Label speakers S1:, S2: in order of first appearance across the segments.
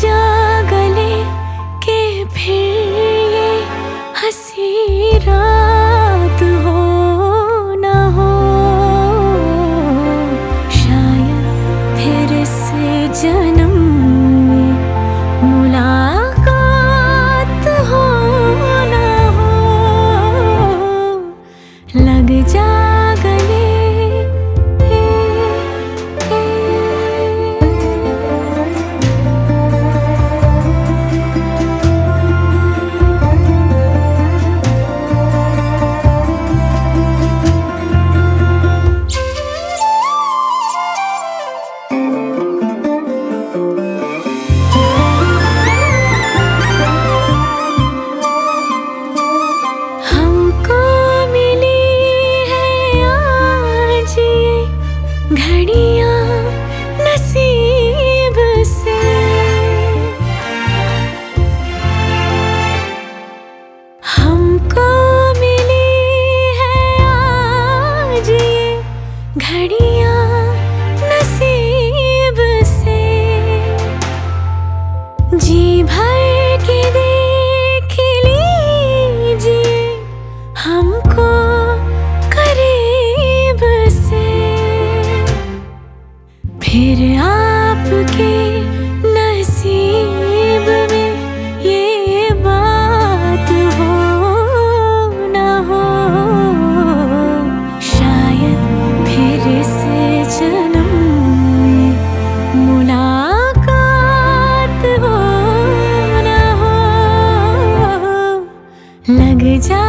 S1: जा गले के फिर ये हसीरा करीब से। फिर आपके नसीब में ये बात हो हो, शायद फिर से जन्म में मुलाकात हो। लग जा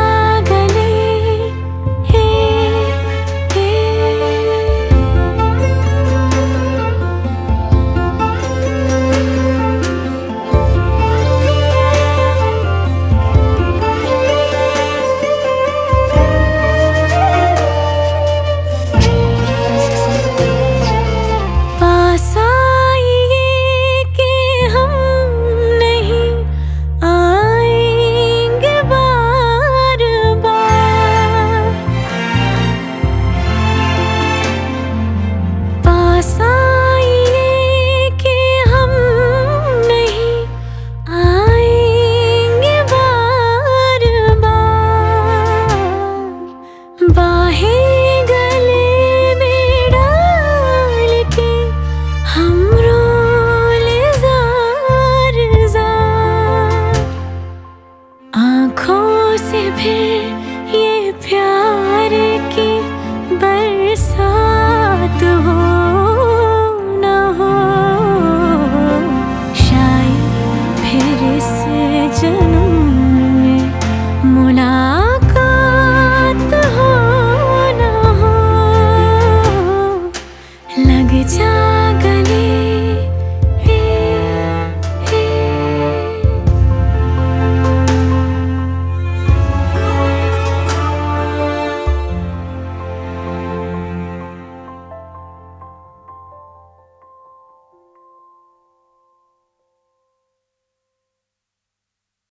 S1: साथ हो।